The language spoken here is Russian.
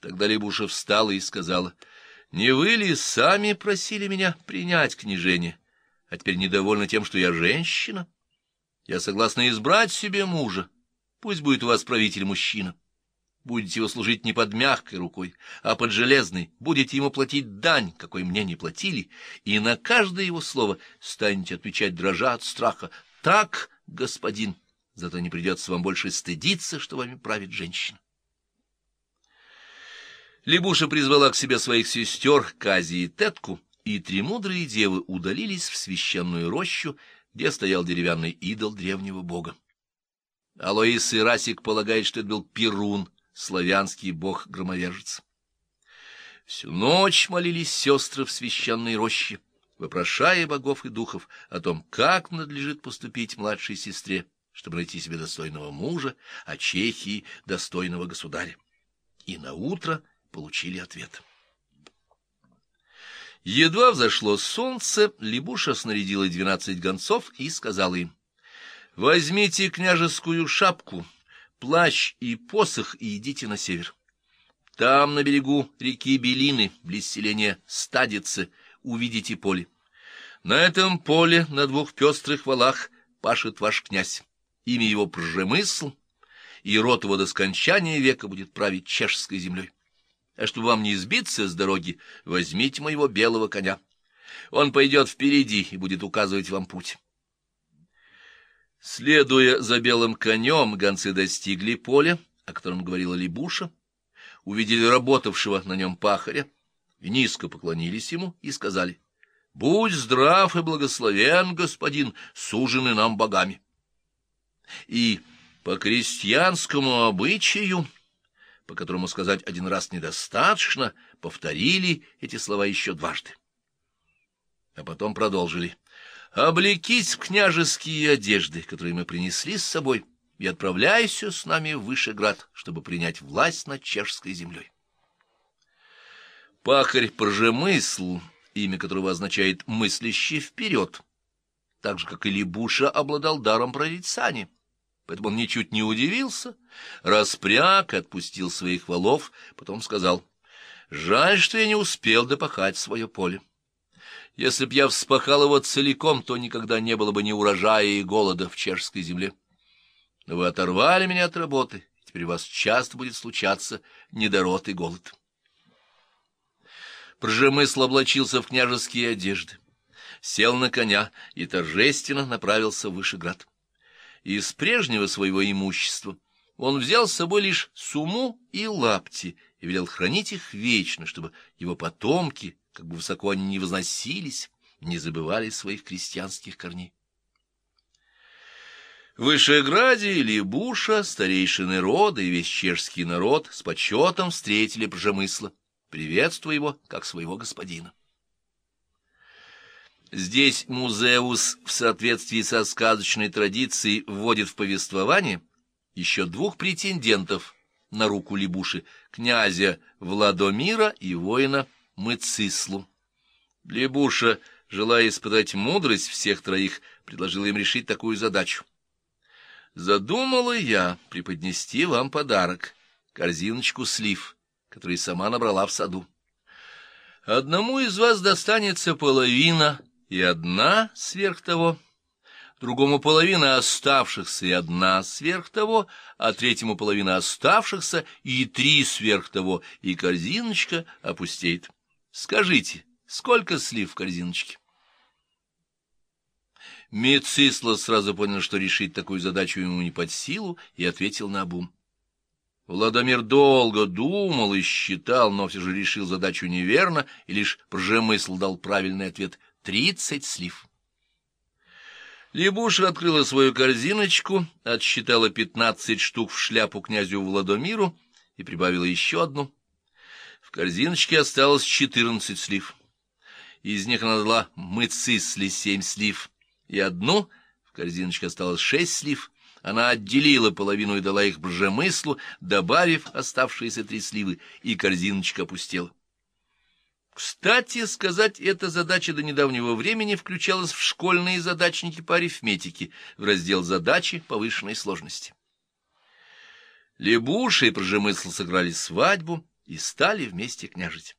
Тогда Лебуша встала и сказала, — Не вы ли сами просили меня принять княжение, а теперь недовольны тем, что я женщина? Я согласна избрать себе мужа. Пусть будет у вас правитель мужчина. Будете его служить не под мягкой рукой, а под железной, будете ему платить дань, какой мне не платили, и на каждое его слово станете отвечать дрожа от страха. Так, господин, зато не придется вам больше стыдиться, что вами правит женщина. Лебуша призвала к себе своих сестер Кази и Тетку, и три мудрые девы удалились в священную рощу, где стоял деревянный идол древнего бога. Алоис и Расик полагают, что это был Перун, славянский бог-громовержец. Всю ночь молились сестры в священной роще, вопрошая богов и духов о том, как надлежит поступить младшей сестре, чтобы найти себе достойного мужа, а Чехии — достойного государя. И на утро получили ответ. Едва взошло солнце, Лебуша снарядила двенадцать гонцов и сказала им, «Возьмите княжескую шапку, плащ и посох и идите на север. Там, на берегу реки Белины, близ селения Стадицы, увидите поле. На этом поле на двух пестрых валах пашет ваш князь. Имя его Пржемысл, и рот его до скончания века будет править чешской землей. А чтобы вам не избиться с дороги, возьмите моего белого коня. Он пойдет впереди и будет указывать вам путь. Следуя за белым конем, гонцы достигли поля, о котором говорила Либуша, увидели работавшего на нем пахаря, низко поклонились ему и сказали, «Будь здрав и благословен, господин, сужены нам богами». И по крестьянскому обычаю по которому сказать один раз недостаточно, повторили эти слова еще дважды. А потом продолжили. «Облекись в княжеские одежды, которые мы принесли с собой, и отправляйся с нами в Вышеград, чтобы принять власть над чешской землей». Пахарь Пржемысл, имя которого означает «мыслящий вперед», так же, как и Либуша, обладал даром прорицания поэтому он ничуть не удивился, распряг, отпустил своих валов, потом сказал, «Жаль, что я не успел допахать свое поле. Если б я вспахал его целиком, то никогда не было бы ни урожая и голода в чешской земле. Но вы оторвали меня от работы, теперь у вас часто будет случаться недород и голод». Пржемысл облачился в княжеские одежды, сел на коня и торжественно направился в Вышеград. Из прежнего своего имущества он взял с собой лишь суму и лапти и велел хранить их вечно, чтобы его потомки, как бы высоко они ни возносились, не забывали своих крестьянских корней. В Вышеграде или Буша старейшины рода и весь чешский народ с почетом встретили Пржемысла, приветствуя его как своего господина. Здесь Музеус в соответствии со сказочной традицией вводит в повествование еще двух претендентов на руку Лебуши, князя Владомира и воина Мыцислу. Лебуша, желая испытать мудрость всех троих, предложил им решить такую задачу. Задумала я преподнести вам подарок, корзиночку слив, который сама набрала в саду. Одному из вас достанется половина и одна сверх того, другому половина оставшихся и одна сверх того, а третьему половина оставшихся и три сверх того, и корзиночка опустеет. Скажите, сколько слив в корзиночке? Мецисла сразу понял, что решить такую задачу ему не под силу, и ответил на обум. Владимир долго думал и считал, но все же решил задачу неверно, и лишь пржемысл дал правильный ответ тридцать слив. Лебуша открыла свою корзиночку, отсчитала пятнадцать штук в шляпу князю Владомиру и прибавила еще одну. В корзиночке осталось четырнадцать слив. Из них она дала мыцисле семь слив, и одну, в корзиночке осталось шесть слив, она отделила половину и дала их бжемыслу, добавив оставшиеся три сливы, и корзиночка опустела. Кстати сказать, эта задача до недавнего времени включалась в школьные задачники по арифметике в раздел «Задачи повышенной сложности». Лебуша и Прожемысл сыграли свадьбу и стали вместе княжить.